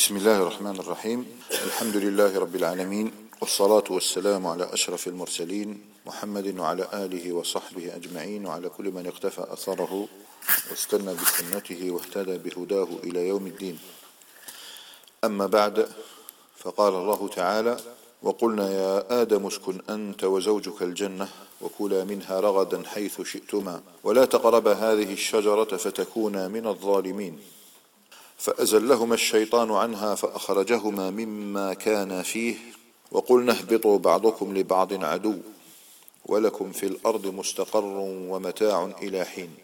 بسم الله الرحمن الرحيم الحمد لله رب العالمين والصلاة والسلام على أشرف المرسلين محمد وعلى آله وصحبه أجمعين وعلى كل من اقتفى أثره واستنى بسنته واهتدى بهداه إلى يوم الدين أما بعد فقال الله تعالى وقلنا يا آدم اسكن أنت وزوجك الجنة وكلا منها رغدا حيث شئتما ولا تقربا هذه الشجرة فتكونا من الظالمين فأزلهما الشيطان عنها فأخرجهما مما كان فيه وقلنا اهبطوا بعضكم لبعض عدو ولكم في الأرض مستقر ومتاع إلى حين.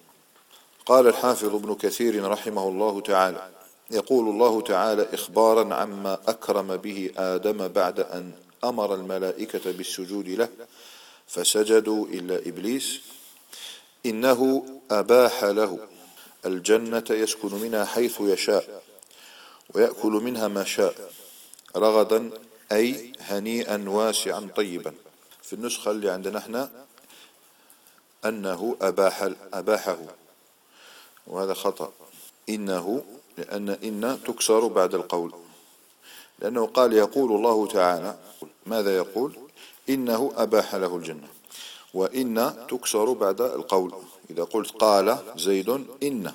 قال الحافظ ابن كثير رحمه الله تعالى يقول الله تعالى إخبارا عما أكرم به آدم بعد أن أمر الملائكة بالسجود له فسجدوا إلا إبليس. إنه أباح له. الجنة يسكن منها حيث يشاء ويأكل منها ما شاء رغدا أي هنيئا واسعا طيبا. في النسخة اللي عندنا إحنا أنه أباح أباحه. وهذا خطأ. إنه لأن إن تكسر بعد القول. لأنه قال يقول الله تعالى ماذا يقول؟ إنه أباح له الجنة. وإن تكسر بعد القول. إذا قلت قال زيد إن.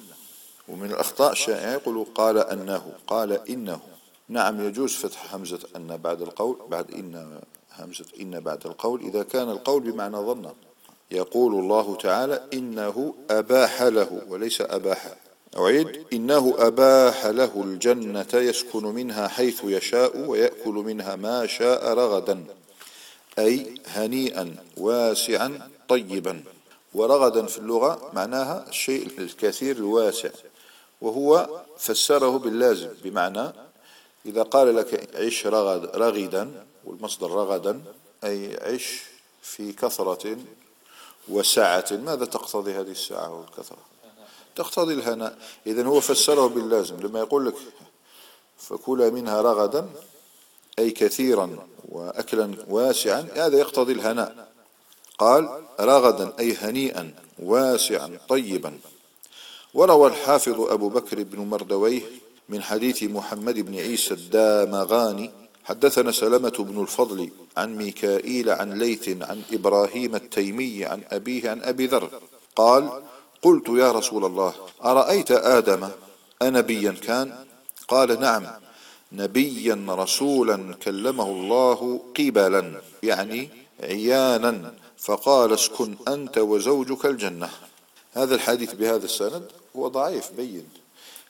ومن الأخطاء الشائعة يقول قال أنه. قال إنه. نعم يجوز فتح همزة أن بعد القول بعد إن همزة إن بعد القول إذا كان القول بمعنى ظن. يقول الله تعالى إنه أباح له وليس أباح. أعيد. إنه أباح له الجنة يسكن منها حيث يشاء ويأكل منها ما شاء رغدا. أي هنيئا واسعا طيبا. ورغدا في اللغة معناها الشيء الكثير الواسع. وهو فسره باللازم بمعنى إذا قال لك عش رغد رغدا والمصدر رغدا أي عش في كثرة وسعة. ماذا تقتضي هذه السعة والكثرة؟ تقتضي الهناء. إذن هو فسره باللازم. لما يقول لك فكلا منها رغدا أي كثيرا وأكلا واسعا هذا يقتضي الهناء. قال رغدا أي هنيئا واسعا طيبا. وروى الحافظ أبو بكر بن مردويه من حديث محمد بن عيسى الدامغاني حدثنا سلمة بن الفضل عن ميكائيل عن ليث عن إبراهيم التيمي عن أبيه عن أبي ذر. قال قلت يا رسول الله أرأيت آدم؟ أنبيا كان. قال نعم. نبيا رسولا كلمه الله قبلا يعني عيانا فقال اسكن أنت وزوجك الجنة. هذا الحديث بهذا السند هو ضعيف بين.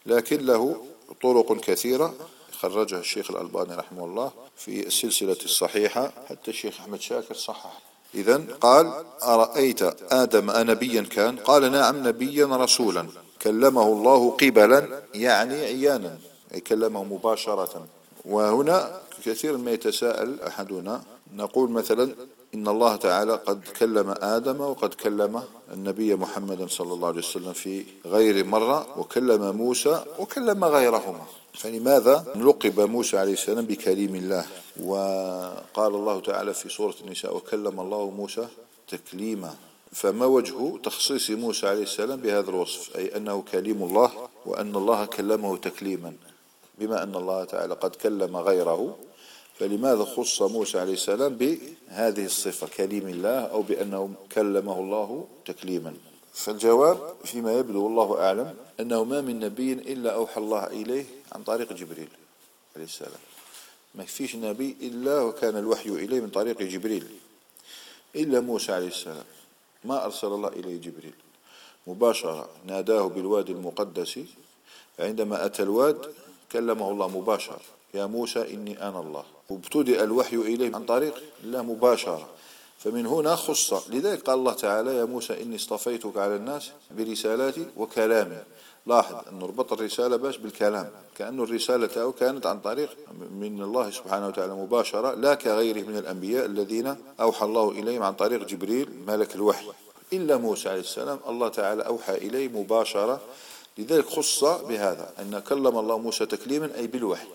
لكن له طرق كثيرة خرجها الشيخ الألباني رحمه الله في السلسلة الصحيحة حتى الشيخ أحمد شاكر صحح. إذا قال أرأيت آدم أنبيا كان؟ قال نعم نبيا رسولا كلمه الله قبلا يعني عيانا. أي كلمه مباشرة. وهنا كثير ما يتساءل أحدنا. نقول مثلا إن الله تعالى قد كلم آدم وقد كلم النبي محمد صلى الله عليه وسلم في غير مرة وكلم موسى وكلم غيرهما. فلماذا لقب موسى عليه السلام بكليم الله؟ وقال الله تعالى في سورة النساء وكلم الله موسى تكليما. فما وجه تخصيص موسى عليه السلام بهذا الوصف؟ أي أنه كليم الله وأن الله كلمه تكليما. بما أن الله تعالى قد كلم غيره فلماذا خص موسى عليه السلام بهذه الصفة كليم الله أو بأنه كلمه الله تكليما؟ فالجواب فيما يبدو والله أعلم أنه ما من نبي إلا أوحى الله إليه عن طريق جبريل عليه السلام. ما فيش نبي إلا وكان الوحي إليه من طريق جبريل إلا موسى عليه السلام. ما أرسل الله إليه جبريل؟ مباشرة ناداه بالوادي المقدس عندما أتى الواد كلمه الله مباشرة يا موسى إني أنا الله. وابتدأ الوحي إليه عن طريق الله مباشرة. فمن هنا خص. لذلك قال الله تعالى يا موسى إني اصطفيتك على الناس برسالاتي وكلامي. لاحظ أنه ربط الرسالة باش بالكلام. كأنه الرسالة كانت عن طريق من الله سبحانه وتعالى مباشرة لا كغيره من الأنبياء الذين أوحى الله إليهم عن طريق جبريل ملك الوحي. إلا موسى عليه السلام الله تعالى أوحى إليه مباشرة لذلك خص بهذا أن كلم الله موسى تكليما أي بالوحي.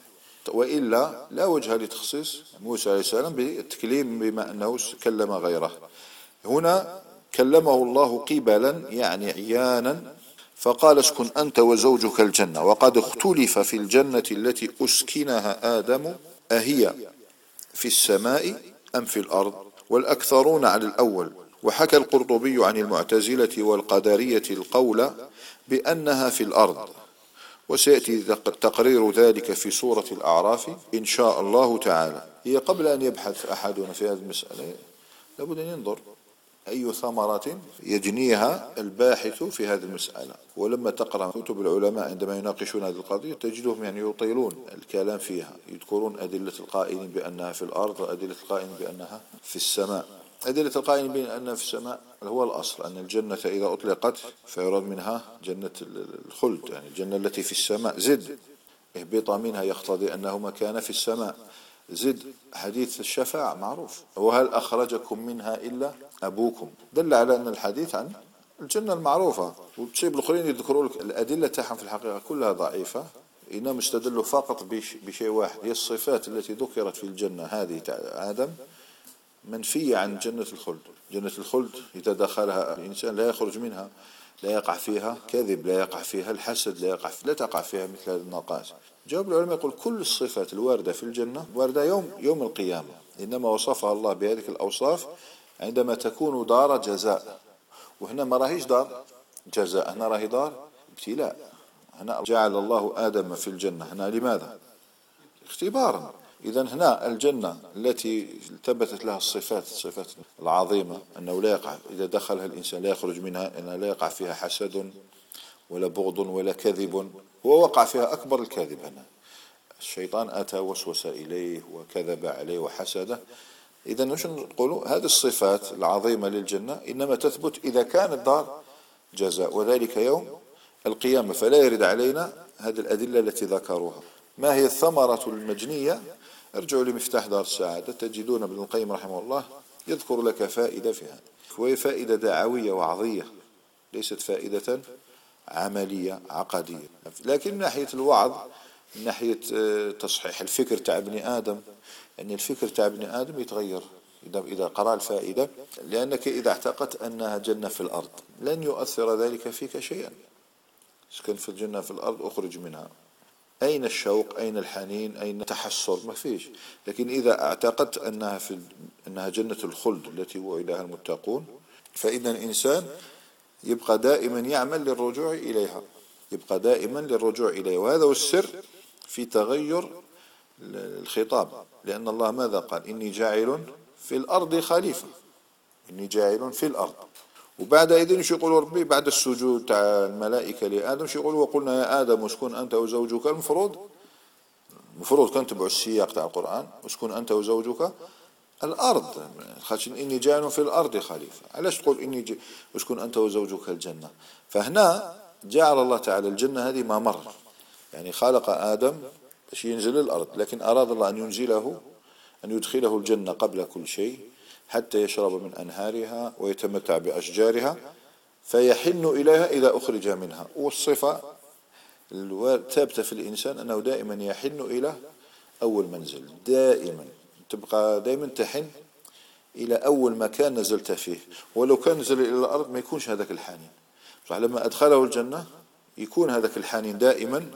وإلا لا وجه لتخصيص موسى عليه السلام بالتكليم بما أنه كلم غيره. هنا كلمه الله قبلا يعني عيانا فقال اسكن أنت وزوجك الجنة. وقد اختلف في الجنة التي أسكنها آدم أهي في السماء أم في الأرض؟ والأكثرون على الأول. وحكى القرطبي عن المعتزلة والقدرية القول بأنها في الأرض. وسيأتي تقرير ذلك في سورة الأعراف إن شاء الله تعالى. هي قبل أن يبحث أحدنا في هذه المسألة لابد أن ينظر أي ثمرة يجنيها الباحث في هذه المسألة. ولما تقرأ كتب العلماء عندما يناقشون هذه القضية تجدهم يعني يطيلون الكلام فيها. يذكرون أدلة القائلين بأنها في الأرض وأدلة القائلين بأنها في السماء. أدلة القائلين بأنها في السماء هو الأصل أن الجنة إذا أطلقت فيراد منها جنة الخلد يعني الجنة التي في السماء. زد اهبط منها يقتضي أنه مكان في السماء. زد حديث الشفاعة معروف. وهل أخرجكم منها إلا أبوكم؟ دل على أن الحديث عن الجنة المعروفة. والشيء الآخرين يذكروا لك الأدلة تاعهم في الحقيقة كلها ضعيفة. إنما استدلوا فقط بشيء واحد هي الصفات التي ذكرت في الجنة هذه آدم. منفية عن جنة الخلد. جنة الخلد إذا دخلها الإنسان لا يخرج منها لا يقع فيها كذب لا يقع فيها الحسد لا يقع لا تقع فيها مثل هذه النقائص جواب العلماء يقول كل الصفات الواردة في الجنة واردة يوم يوم القيامة. إنما وصفها الله بهذه الأوصاف عندما تكون دار جزاء. وهنا ما راهيش دار جزاء هنا راهي دار ابتلاء. هنا جعل الله آدم في الجنة. هنا لماذا؟ اختبارا. إذا هنا الجنة التي ثبتت لها الصفات الصفات العظيمة أنه لا يقع إذا دخلها الإنسان لا يخرج منها أنه لا يقع فيها حسد ولا بغض ولا كذب هو وقع فيها أكبر الكذب هنا. الشيطان أتى وسوس إليه وكذب عليه وحسده. إذا وش نقول هذه الصفات العظيمة للجنة إنما تثبت إذا كانت دار جزاء وذلك يوم القيامة فلا يرد علينا هذه الأدلة التي ذكروها. ما هي الثمرة المجنية؟ ارجعوا لمفتاح دار السعادة تجدون ابن القيم رحمه الله يذكر لك فائدة في هذا وهي فائدة دعوية وعظية ليست فائدة عملية عقدية. لكن من ناحية الوعظ من ناحية آه، تصحيح الفكر تاع ابن آدم أن الفكر تاع ابن آدم يتغير إذا قرأ الفائدة. لأنك إذا اعتقدت أنها جنة في الأرض لن يؤثر ذلك فيك شيئا. اسكن في الجنة في الأرض أخرج منها. أين الشوق؟ أين الحنين؟ أين التحسر؟ ما فيش. لكن إذا اعتقدت أنها في أنها جنة الخلد التي وعدها المتقون فإن الإنسان يبقى دائما يعمل للرجوع إليها. يبقى دائما للرجوع إليها. وهذا هو السر في تغير الخطاب. لأن الله ماذا قال؟ إني جاعل في الأرض خليفة. إني جاعل في الأرض. وبعد إذن شو يقول ربي؟ بعد السجود تاع الملائكة لآدم شو يقول؟ وقلنا يا آدم اسكن أنت وزوجك؟ المفروض المفروض كان تبعوا السياق تاع القرآن اسكن أنت وزوجك؟ الأرض. خاطر إني جاعل في الأرض خليفة. علاش تقول إني. اسكن أنت وزوجك الجنة؟ فهنا جعل الله تعالى الجنة هذه ما مر يعني خلق آدم باش ينزل الأرض لكن أراد الله أن ينزله أن يدخله الجنة قبل كل شيء. حتى يشرب من أنهارها ويتمتع بأشجارها فيحن إليها إذا أخرج منها. والصفة الثابتة في الإنسان أنه دائما يحن إلى أول منزل. دائما. تبقى دائما تحن إلى أول مكان نزلت فيه. ولو كان نزل إلى الأرض ما يكونش هذاك الحنين. لما أدخله الجنة يكون هذاك الحنين دائما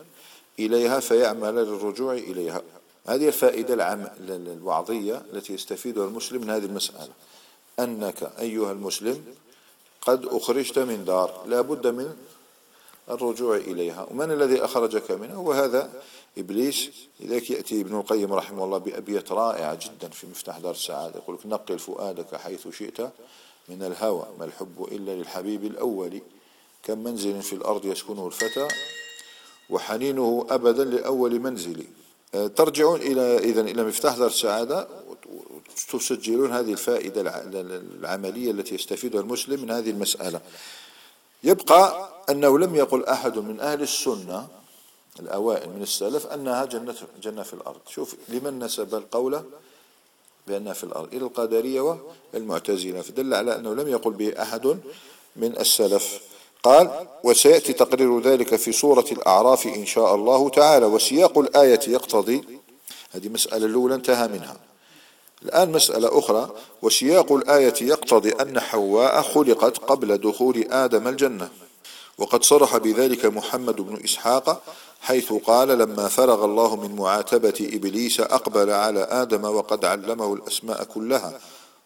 إليها فيعمل للرجوع إليها. هذه الفائدة العام الوعظية التي يستفيدها المسلم من هذه المسألة. أنك أيها المسلم قد أخرجت من دار لا بد من الرجوع إليها. ومن الذي أخرجك منها؟ هو هذا إبليس. لذلك يأتي ابن القيم رحمه الله بأبيات رائعة جدا في مفتاح دار السعادة. يقول لك نقل فؤادك حيث شئت من الهوى ما الحب إلا للحبيب الأول. كم منزل في الأرض يسكنه الفتى وحنينه أبدا لأول منزل. ترجعون إلى إذا إلى مفتاح دار السعادة تسجلون هذه الفائدة العملية التي يستفيدها المسلم من هذه المسألة. يبقى أنه لم يقل أحد من أهل السنة الأوائل من السلف أنها جنة, جنة في الأرض. شوف لمن نسب القول بأنها في الأرض إلى القادرية والمعتزلة. فدل على أنه لم يقل به أحد من السلف قال وسيأتي تقرير ذلك في سورة الأعراف إن شاء الله تعالى وسياق الآية يقتضي هذه مسألة الأولى انتهى منها. الآن مسألة أخرى وسياق الآية يقتضي أن حواء خلقت قبل دخول آدم الجنة. وقد صرح بذلك محمد بن إسحاق حيث قال لما فرغ الله من معاتبة إبليس أقبل على آدم وقد علمه الأسماء كلها.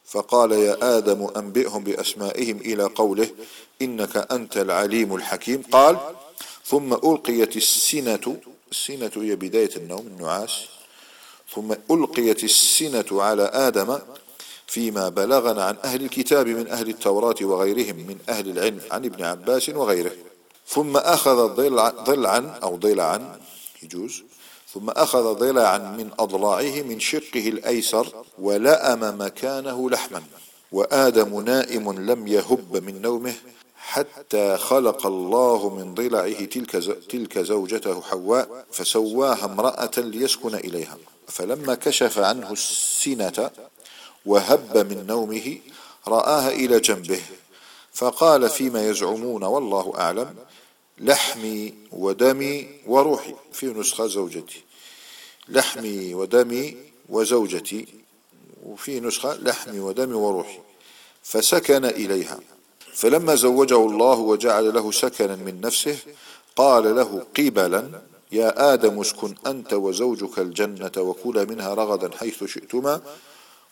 فقال يا آدم أنبئهم بأسمائهم إلى قوله إنك أنت العليم الحكيم. قال ثم ألقيت السنة السنة هي بداية النوم النعاس. ثم ألقيت السنة على آدم فيما بلغنا عن أهل الكتاب من أهل التوراة وغيرهم من أهل العلم عن ابن عباس وغيره. ثم أخذ ضلعا أو ضلعا يجوز ثم أخذ ضلعا من أضلاعه من شقه الأيسر ولأم مكانه لحما وآدم نائم لم يهب من نومه حتى خلق الله من ضلعه تلك, تلك زوجته حواء فسواها امرأة ليسكن إليها. فلما كشف عنه السنة وهب من نومه رآها إلى جنبه فقال فيما يزعمون والله أعلم لحمي ودمي وروحي في نسخة زوجتي. لحمي ودمي وزوجتي وفي نسخة لحمي ودمي وروحي. فسكن إليها. فلما زوجه الله وجعل له سكنا من نفسه قال له قبلا يا آدم اسكن أنت وزوجك الجنة وكلا منها رغدا حيث شئتما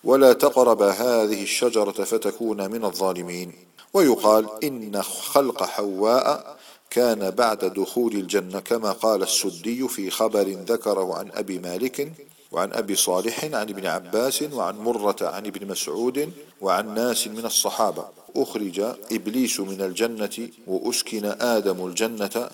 ولا تقرب هذه الشجرة فتكون من الظالمين. ويقال إن خلق حواء كان بعد دخول الجنة كما قال السدي في خبر ذكره عن أبي مالك وعن أبي صالح عن ابن عباس وعن مرة عن ابن مسعود وعن ناس من الصحابة. أخرج إبليس من الجنة وأسكن آدم الجنة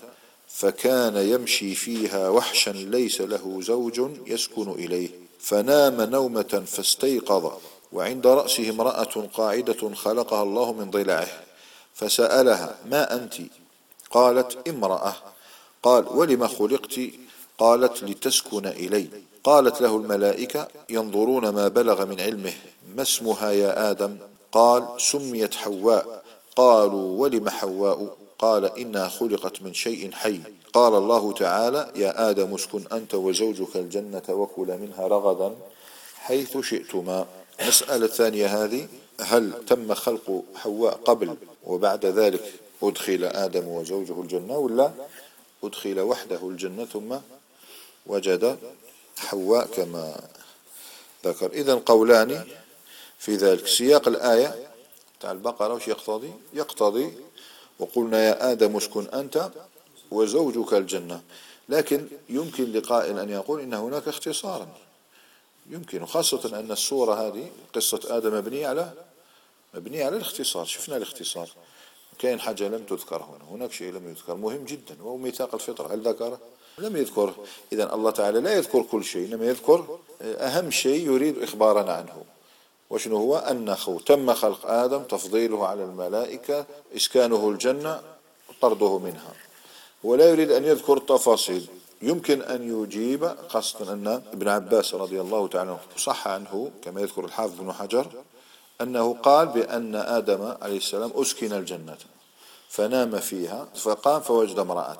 فكان يمشي فيها وحشا ليس له زوج يسكن إليه. فنام نومة فاستيقظ وعند رأسه امرأة قاعدة خلقها الله من ضلعه فسألها ما أنت؟ قالت امرأة قال ولم خلقت؟ قالت لتسكن إلي. قالت له الملائكة ينظرون ما بلغ من علمه ما اسمها يا آدم؟ قال سميت حواء. قالوا ولم حواء؟ قال إنها خلقت من شيء حي. قال الله تعالى يا آدم اسكن أنت وزوجك الجنة وكلا منها رغدا حيث شئتما. المسألة الثانية هذه هل تم خلق حواء قبل وبعد ذلك؟ أدخل آدم وزوجه الجنة ولا أدخل وحده الجنة؟ ثم وجد حواء كما ذكر. إذا قولان في ذلك. سياق الآية تاع البقرة وش يقتضي؟ يقتضي وقلنا يا آدم اسكن أنت وزوجك الجنة. لكن يمكن لقائل أن يقول إن هناك اختصارا. يمكن خاصة أن السورة هذه قصة آدم مبنية على مبنية على الاختصار. شفنا الاختصار. كاين حاجة لم تذكر هنا. هناك شيء لم يذكر. مهم جدا. وهو ميثاق الفطرة. هل ذكر؟ لم يذكر. إذا الله تعالى لا يذكر كل شيء. إنما يذكر أهم شيء يريد إخبارنا عنه. وشنو هو؟ أنه تم خلق آدم تفضيله على الملائكة إسكانه الجنة طرده منها. ولا يريد أن يذكر التفاصيل. يمكن أن يجيب خاصة أن ابن عباس رضي الله تعالى صح عنه كما يذكر الحافظ بن حجر أنه قال بأن آدم عليه السلام أسكن الجنة فنام فيها فقام فوجد امرأة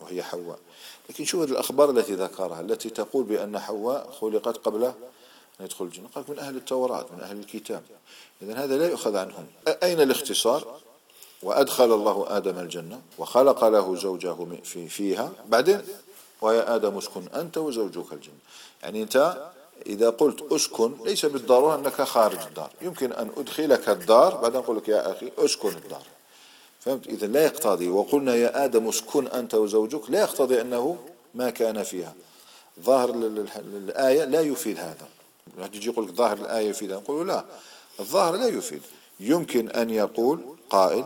وهي حواء. لكن شوف الأخبار التي ذكرها التي تقول بأن حواء خلقت قبل أن يدخل الجنة. قال من أهل التوراة من أهل الكتاب. إذا هذا لا يؤخذ عنهم. أين الاختصار؟ وأدخل الله آدم الجنة وخلق له زوجه في فيها. بعدين؟ ويا آدم اسكن أنت وزوجك الجنة. يعني أنت إذا قلت أسكن ليس بالضرورة أنك خارج الدار. يمكن أن أدخلك الدار بعدين أقول لك يا أخي أسكن الدار. فهمت؟ إذا لا يقتضي. وقلنا يا آدم اسكن أنت وزوجك لا يقتضي أنه ما كان فيها. ظاهر الآية لا يفيد هذا. واحد يجي يقول لك ظاهر الآية يفيد نقول لا. الظاهر لا يفيد. يمكن أن يقول قائل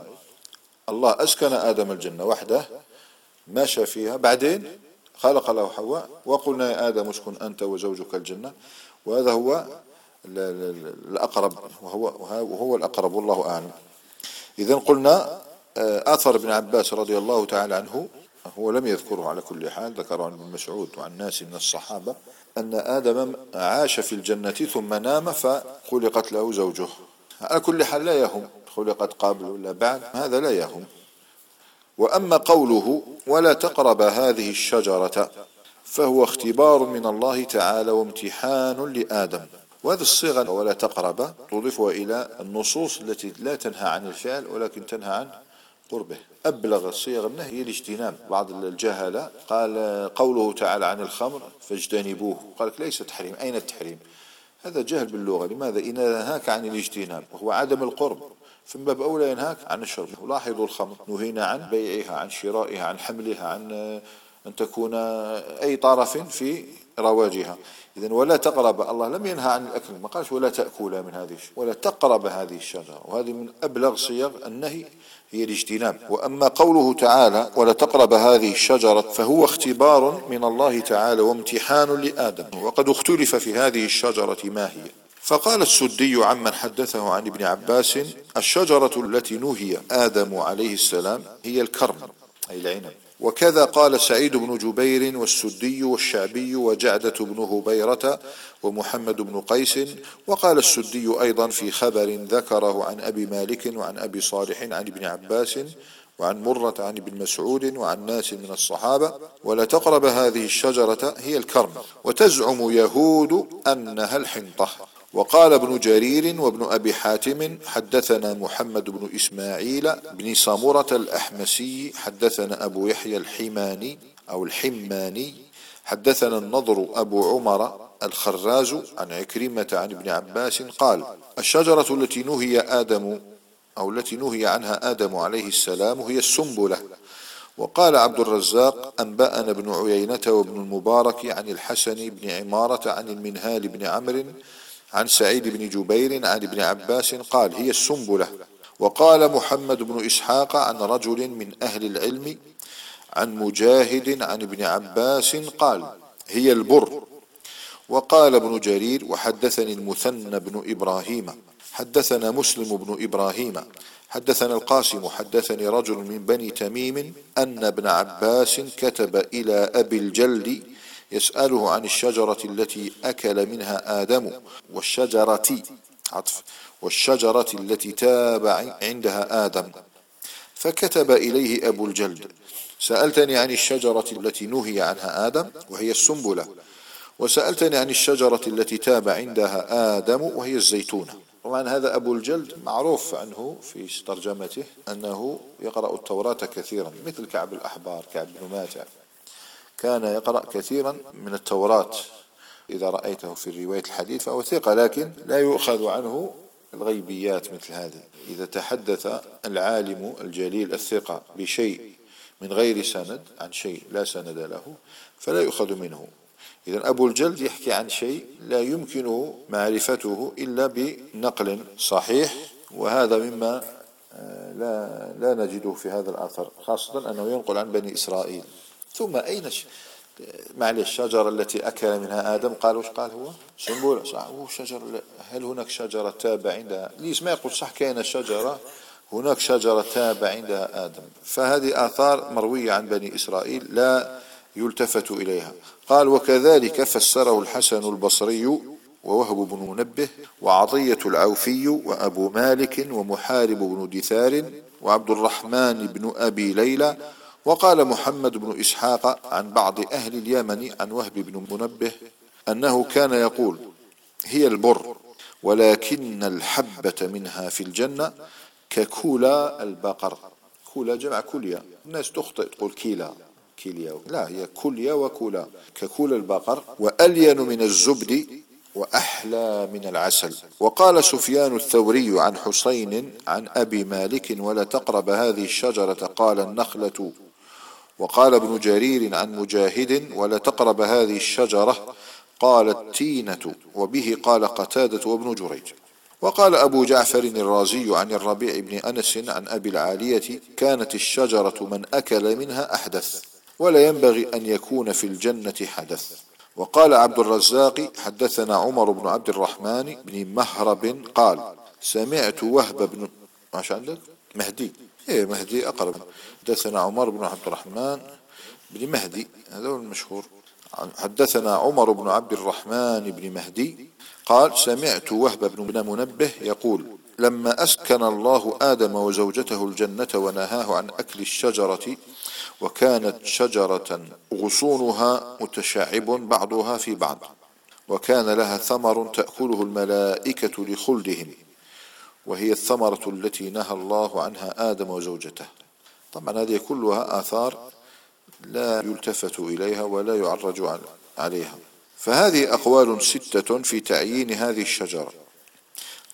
الله أسكن آدم الجنة وحده مشى فيها بعدين خلق له حواء وقلنا يا آدم اسكن أنت وزوجك الجنة وهذا هو الأقرب وهو, وهو الأقرب والله أعلم. إذا قلنا آه، أثر ابن عباس رضي الله تعالى عنه هو لم يذكره على كل حال ذكره عن ابن مسعود وعن ناس من الصحابة أن آدم عاش في الجنة ثم نام فخلقت له زوجه. على كل حال لا يهم خلقت قبل ولا بعد هذا لا يهم. وأما قوله ولا تقرب هذه الشجرة فهو اختبار من الله تعالى وامتحان لآدم. وهذه الصيغة ولا تقرب تضيفها إلى النصوص التي لا تنهى عن الفعل ولكن تنهى عن قربه. أبلغ صيغ النهي هي الاجتناب بعض الجهلة قال قوله تعالى عن الخمر فاجتنبوه. قال ليس تحريم. أين التحريم؟ هذا جهل باللغة. لماذا؟ إن نهاك عن الاجتناب. وهو عدم القرب. من باب أولى ينهاك عن الشرب لاحظوا الخمر. نهينا عن بيعها عن شرائها عن حملها عن أن تكون أي طرف في رواجها. إذا ولا تقرب. الله لم ينهى عن الأكل. ما قالش ولا تأكل من هذه ولا تقرب هذه الشجرة. وهذه من أبلغ صيغ النهي هي الاجتناب. وأما قوله تعالى ولا تقرب هذه الشجرة فهو اختبار من الله تعالى وامتحان لآدم. وقد اختلف في هذه الشجرة ما هي. فقال السدي عمن حدثه عن ابن عباس الشجرة التي نهي آدم عليه السلام هي الكرم أي العنب. وكذا قال سعيد بن جبير والسدي والشعبي وجعدة بن هبيرة ومحمد بن قيس. وقال السدي أيضا في خبر ذكره عن أبي مالك وعن أبي صالح عن ابن عباس وعن مرة عن ابن مسعود وعن ناس من الصحابة. ولا تقرب هذه الشجرة هي الكرم. وتزعم يهود أنها الحنطة. وقال ابن جرير وابن أبي حاتم حدثنا محمد بن إسماعيل بن سمرة الأحمسي حدثنا أبو يحيى الحماني أو الحماني حدثنا النضر أبو عمر الخراز عن عكرمة عن ابن عباس قال الشجرة التي نهي آدم أو التي نهي عنها آدم عليه السلام هي السنبلة. وقال عبد الرزاق أنبأنا ابن عيينة وابن المبارك عن الحسن بن عمارة عن المنهال بن عمرو عن سعيد بن جبير عن ابن عباس قال هي السنبلة. وقال محمد بن إسحاق عن رجل من أهل العلم عن مجاهد عن ابن عباس قال هي البر. وقال ابن جرير وحدثني المثنى بن إبراهيم. حدثنا مسلم بن إبراهيم. حدثنا القاسم. حدثني رجل من بني تميم أن ابن عباس كتب إلى أبي الجلد يسأله عن الشجرة التي أكل منها آدم والشجرة عطف والشجرة التي تاب عندها آدم. فكتب إليه أبو الجلد سألتني عن الشجرة التي نهي عنها آدم وهي السنبلة. وسألتني عن الشجرة التي تاب عندها آدم وهي الزيتونة. طبعا هذا أبو الجلد معروف عنه في ترجمته أنه يقرأ التوراة كثيرا مثل كعب الأحبار كعب بن ماتع. كان يقرأ كثيرا من التوراة إذا رأيته في رواية الحديث فهو ثقة لكن لا يؤخذ عنه الغيبيات مثل هذه. إذا تحدث العالم الجليل الثقة بشيء من غير سند عن شيء لا سند له فلا يؤخذ منه. إذا أبو الجلد يحكي عن شيء لا يمكن معرفته إلا بنقل صحيح وهذا مما آه، لا لا نجده في هذا الأثر خاصة أنه ينقل عن بني إسرائيل. ثم أين ش... الشجرة التي أكل منها آدم قال وش قال هو؟ هو شجر هل هناك شجرة تابع عندها ليش ما يقول صح كاين شجرة هناك شجرة تابع عندها آدم. فهذه آثار مروية عن بني إسرائيل لا يلتفت إليها. قال وكذلك فسره الحسن البصري ووهب بن منبه وعطية العوفي وأبو مالك ومحارب بن دثار وعبد الرحمن بن أبي ليلى وقال محمد بن إسحاق عن بعض أهل اليمن عن وهب بن منبه أنه كان يقول هي البر ولكن الحبة منها في الجنة ككولا البقر. كولا جمع كليا. الناس تخطئ تقول كيلا كيليا. لا هي كليا وكولا. ككولا البقر وألين من الزبد وأحلى من العسل. وقال سفيان الثوري عن حسين عن أبي مالك ولا تقرب هذه الشجرة قال النخلة. وقال ابن جرير عن مجاهد ولا تقرب هذه الشجرة قال التينة وبه قال قتادة وابن جريج. وقال أبو جعفر الرازي عن الربيع بن أنس عن أبي العالية كانت الشجرة من أكل منها أحدث ولا ينبغي أن يكون في الجنة حدث. وقال عبد الرزاق حدثنا عمر بن عبد الرحمن بن مهرب قال سمعت وهب بن ماش عندك مهدي. إيه مهدي أقرب. حدثنا عمر بن عبد الرحمن بن مهدي هذا هو المشهور. حدثنا عمر بن عبد الرحمن بن مهدي قال سمعت وهب بن منبه يقول لما أسكن الله آدم وزوجته الجنة ونهاه عن أكل الشجرة وكانت شجرة غصونها متشعب بعضها في بعض وكان لها ثمر تأكله الملائكة لخلدهم. وهي الثمرة التي نهى الله عنها آدم وزوجته. طبعا هذه كلها آثار لا يلتفت إليها ولا يعرج عليها. فهذه أقوال ستة في تعيين هذه الشجرة.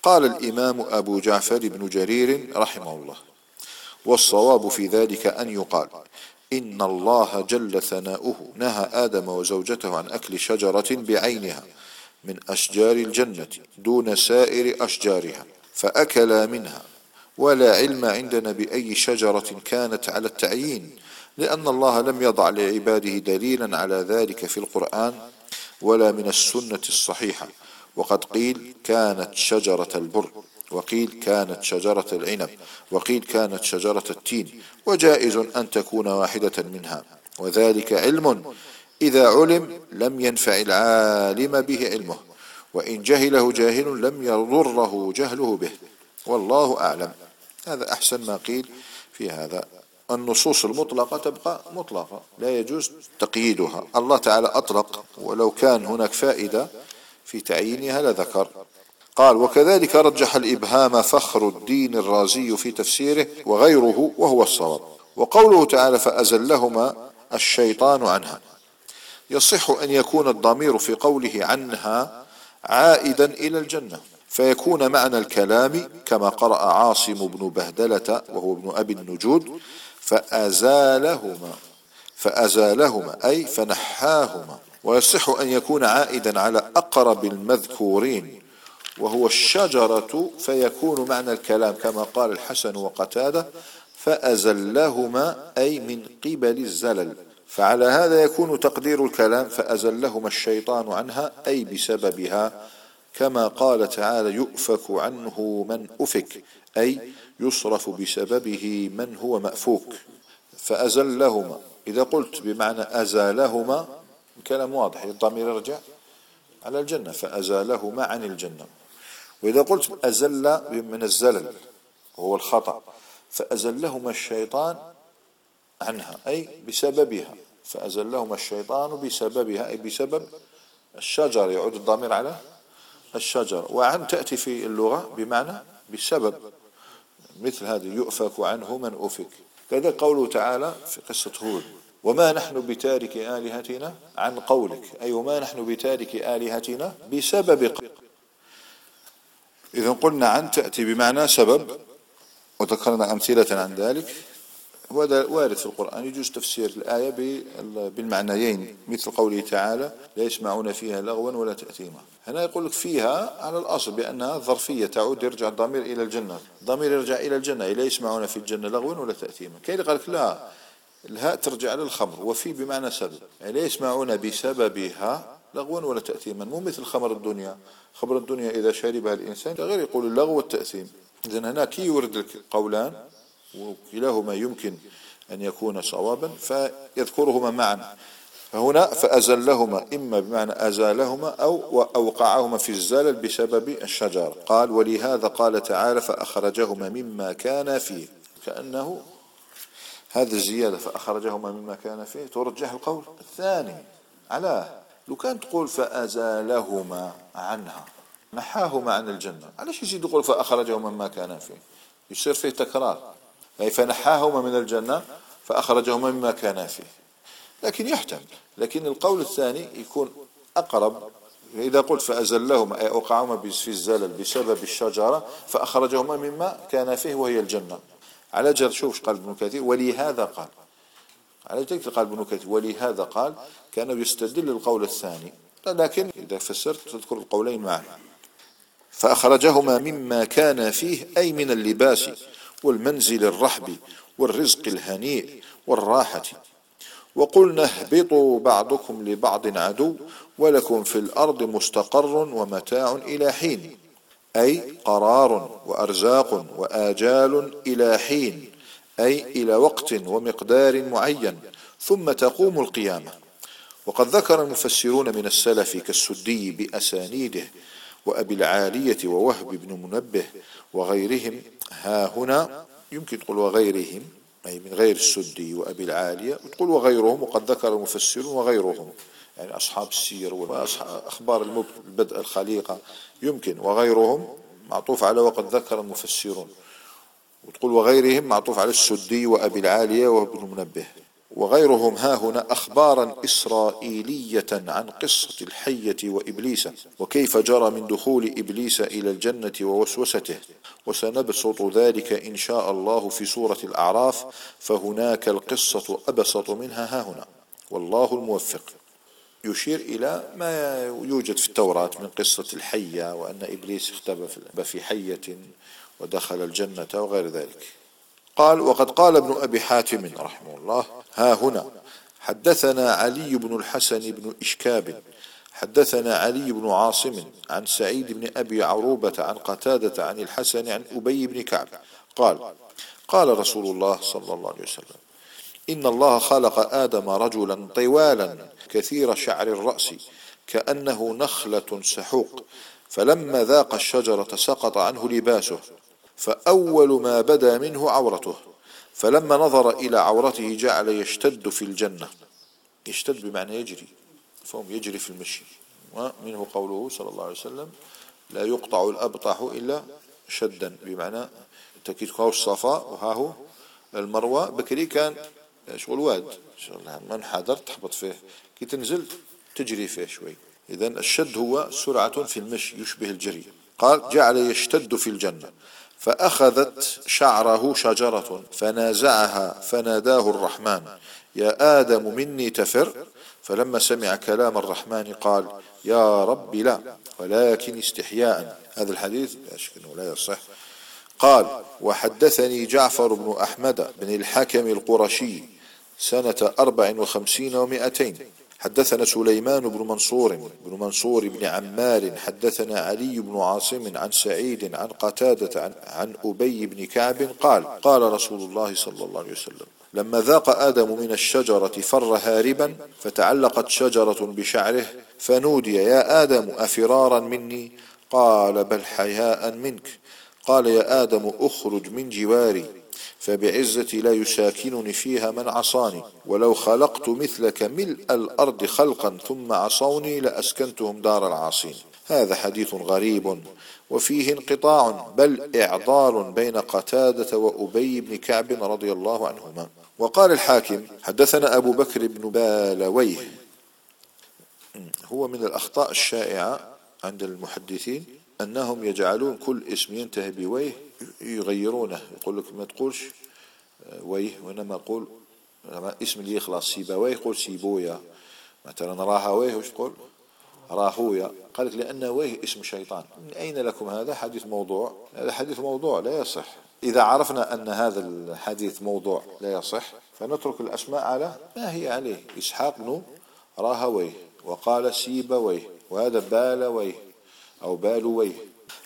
قال الإمام أبو جعفر بن جرير رحمه الله والصواب في ذلك أن يقال إن الله جل ثناؤه نهى آدم وزوجته عن أكل شجرة بعينها من أشجار الجنة دون سائر أشجارها. فأكلا منها. ولا علم عندنا بأي شجرة كانت على التعيين لأن الله لم يضع لعباده دليلا على ذلك في القرآن ولا من السنة الصحيحة. وقد قيل كانت شجرة البر وقيل كانت شجرة العنب وقيل كانت شجرة التين وجائز أن تكون واحدة منها. وذلك علم إذا علم لم ينفع العالم به علمه. وإن جهله جاهل لم يضره جهله به. والله أعلم. هذا أحسن ما قيل في هذا. النصوص المطلقة تبقى مطلقة لا يجوز تقييدها. الله تعالى أطلق. ولو كان هناك فائدة في تعيينها لذكر. قال وكذلك رجح الإبهام فخر الدين الرازي في تفسيره وغيره وهو الصواب وقوله تعالى فأزلهما الشيطان عنها يصح أن يكون الضمير في قوله عنها عائدا إلى الجنة. فيكون معنى الكلام كما قرأ عاصم بن بهدلة وهو ابن أبي النجود فأزالهما فأزالهما أي فنحاهما. ويصح أن يكون عائدا على أقرب المذكورين وهو الشجرة فيكون معنى الكلام كما قال الحسن وقتادة فأزلهما أي من قبل الزلل. فعلى هذا يكون تقدير الكلام فأزلهما الشيطان عنها أي بسببها كما قال تعالى يؤفك عنه من أفك أي يصرف بسببه من هو مأفوك. فأزلهما إذا قلت بمعنى أزالهما كلام واضح الضمير يرجع على الجنة فأزالهما عن الجنة. وإذا قلت أزل من الزلل وهو الخطأ فأزلهما الشيطان عنها أي بسببها فأزلهما الشيطان بسببها أي بسبب الشجر يعود الضمير على الشجر. وعن تأتي في اللغة بمعنى بسبب مثل هذه يؤفك عنه من أفك. كذا قوله تعالى في قصة هود وما نحن بتارك آلهتنا عن قولك أي وما نحن بتارك آلهتنا بسبب إذا قلنا عن تأتي بمعنى سبب وذكرنا أمثلة عن ذلك. وهذا وارد في القرآن يجوز تفسير الآية بالمعنيين مثل قوله تعالى لا يسمعون فيها لغوا ولا تأثيما هنا يقول لك فيها على الأصل بأنها ظرفية تعود يرجع الضمير إلى الجنة. الضمير يرجع إلى الجنة لا يسمعون في الجنة لغوا ولا تأثيما كاين قال لك لا الهاء ترجع للخمر وفي بمعنى سبب يعني لا يسمعون بسببها لغوا ولا تأثيما مو مثل خمر الدنيا. خمر الدنيا إذا شربها الإنسان غير يقول اللغو والتأثيم. إذن هناك يورد لك قولان. وكلاهما يمكن أن يكون صوابا فيذكرهما معا. فهنا فأزلهما إما بمعنى أزالهما أو أوقعهما في الزلل بسبب الشجرة قال ولهذا قال تعالى فأخرجهما مما كان فيه. كأنه هذه الزيادة فأخرجهما مما كان فيه ترجح القول الثاني على لو كان تقول فأزالهما عنها. نحاهما عن الجنة. علاش يزيد يقول فأخرجهما مما كان فيه. يصير فيه تكرار. أي فنحاهما من الجنة فأخرجهما مما كان فيه. لكن يحتمل. لكن القول الثاني يكون أقرب. إذا قلت فأزلهما أي أوقعهما في الزلل بسبب الشجرة فأخرجهما مما كان فيه وهي الجنة. على جر شوف قال ابن كثير. ولهذا قال. على ذلك قال ابن كثير؟ ولهذا قال كان يستدل القول الثاني. لكن إذا فسرت تذكر القولين معا فأخرجهما مما كان فيه أي من اللباس والمنزل الرحب والرزق الهنيء والراحة. وقلنا اهبطوا بعضكم لبعض عدو ولكم في الأرض مستقر ومتاع إلى حين أي قرار وأرزاق وآجال إلى حين أي إلى وقت ومقدار معين ثم تقوم القيامة. وقد ذكر المفسرون من السلف كالسدي بأسانيده وأبي العالية ووهب بن منبه وغيرهم. ها هنا يمكن تقول وغيرهم أي من غير السدي وأبي العالية وتقول وغيرهم وقد ذكر المفسرون وغيرهم. يعني أصحاب السير وأخبار البدء الخليقة. يمكن وغيرهم معطوف على وقد ذكر المفسرون. وتقول وغيرهم معطوف على السدي وأبي العالية وابن منبه. وغيرهم ها هنا أخبارا إسرائيلية عن قصة الحية وإبليس وكيف جرى من دخول إبليس إلى الجنة ووسوسته. وسنبسط ذلك إن شاء الله في سورة الأعراف فهناك القصة أبسط منها ها هنا. والله الموفق. يشير إلى ما يوجد في التوراة من قصة الحية وأن إبليس اختبأ في حية ودخل الجنة وغير ذلك. قال وقد قال ابن أبي حاتم رحمه الله ها هنا حدثنا علي بن الحسن بن إشكاب حدثنا علي بن عاصم عن سعيد بن أبي عروبة عن قتادة عن الحسن عن أبي بن كعب قال قال رسول الله صلى الله عليه وسلم إن الله خلق آدم رجلا طوالا كثير شعر الرأس كأنه نخلة سحوق فلما ذاق الشجرة سقط عنه لباسه. فأول ما بدا منه عورته. فلما نظر إلى عورته جعل يشتد في الجنة. يشتد بمعنى يجري. فهم يجري في المشي. ومنه قوله صلى الله عليه وسلم لا يقطع الأبطح إلا شدا. بمعنى تكيد هاو الصفاء وهاهو المروة. بكري كان شغل واد. من حضر تحبط فيه. كي تنزل تجري فيه شوي. إذا الشد هو سرعة في المشي يشبه الجري. قال جعل يشتد في الجنة. فأخذت شعره شجرة فنازعها فناداه الرحمن يا آدم مني تفر؟ فلما سمع كلام الرحمن قال يا رب لا ولكن استحياء. هذا الحديث لا يصح. قال وحدثني جعفر بن أحمد بن الحكم القرشي سنة أربع وخمسين ومائتين. حدثنا سليمان بن منصور بن منصور بن عمار حدثنا علي بن عاصم عن سعيد عن قتادة عن, عن أبي بن كعب قال قال رسول الله صلى الله عليه وسلم لما ذاق آدم من الشجرة فر هاربا فتعلقت شجرة بشعره فنودي يا آدم أفرارا مني؟ قال بل حياء منك. قال يا آدم أخرج من جواري. فبعزتي لا يساكنني فيها من عصاني. ولو خلقت مثلك ملء الأرض خلقا ثم عصوني لأسكنتهم دار العاصين. هذا حديث غريب وفيه انقطاع بل إعضال بين قتادة وأبي بن كعب رضي الله عنهما. وقال الحاكم حدثنا أبو بكر بن بالويه. هو من الأخطاء الشائعة عند المحدثين أنهم يجعلون كل اسم ينتهي بويه يغيرونه. يقول لك ما تقولش آه، ويه وإنما قول اسم اللي يخلص سيبويه يقول سيبويا مثلا راهويه وش تقول؟ راهويا قال لك لأن ويه اسم شيطان. من أين لكم هذا؟ حديث موضوع. هذا حديث موضوع لا يصح. إذا عرفنا أن هذا الحديث موضوع لا يصح فنترك الأسماء على ما هي عليه. إسحاق بن راهويه وقال سيبويه وهذا بالويه أو بالويه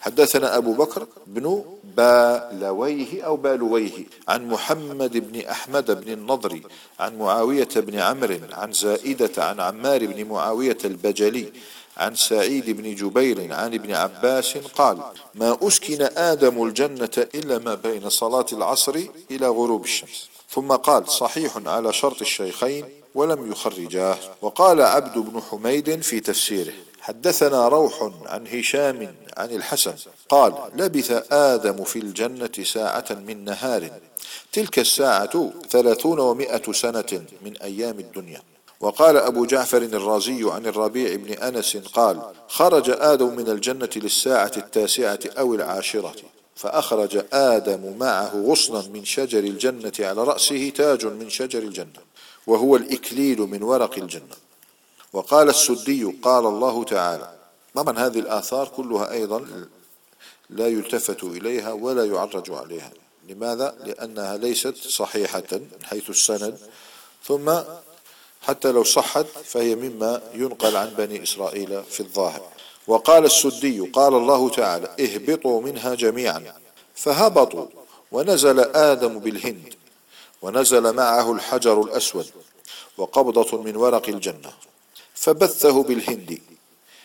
حدثنا أبو بكر بن بالويه أو بالويه عن محمد بن أحمد بن النضر عن معاوية بن عمرو عن زائدة عن عمار بن معاوية البجلي عن سعيد بن جبير عن ابن عباس قال ما أسكن آدم الجنة إلا ما بين صلاة العصر إلى غروب الشمس. ثم قال صحيح على شرط الشيخين ولم يخرجاه. وقال عبد بن حميد في تفسيره حدثنا روح عن هشام عن الحسن قال لبث آدم في الجنة ساعة من نهار. تلك الساعة ثلاثون ومائة سنة من أيام الدنيا. وقال أبو جعفر الرازي عن الربيع بن أنس قال خرج آدم من الجنة للساعة التاسعة أو العاشرة فأخرج آدم معه غصنا من شجر الجنة على رأسه تاج من شجر الجنة وهو الإكليل من ورق الجنة. وقال السدي قال الله تعالى. طبعا هذه الآثار كلها أيضا لا يلتفت إليها ولا يعرج عليها. لماذا؟ لأنها ليست صحيحة من حيث السند. ثم حتى لو صحت فهي مما ينقل عن بني إسرائيل في الظاهر. وقال السدي قال الله تعالى اهبطوا منها جميعا. فهبطوا ونزل آدم بالهند ونزل معه الحجر الأسود وقبضة من ورق الجنة. فبثه بالهند.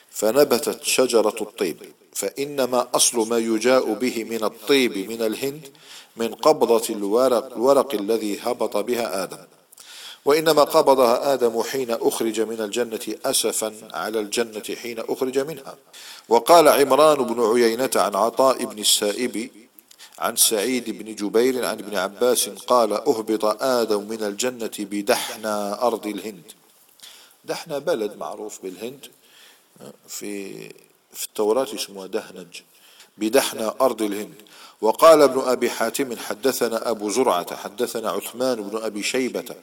فنبتت شجرة الطيب. فإنما أصل ما يجاء به من الطيب من الهند من قبضة الورق, الورق الذي هبط بها آدم. وإنما قبضها آدم حين أخرج من الجنة أسفا على الجنة حين أخرج منها. وقال عمران بن عيينة عن عطاء بن السائب عن سعيد بن جبير عن ابن عباس قال أهبط آدم من الجنة بدحنا أرض الهند. دحنا بلد معروف بالهند في في التوراة اسمه دهنج بدحنا أرض الهند. وقال ابن أبي حاتم حدثنا أبو زرعة حدثنا عثمان بن أبي شيبة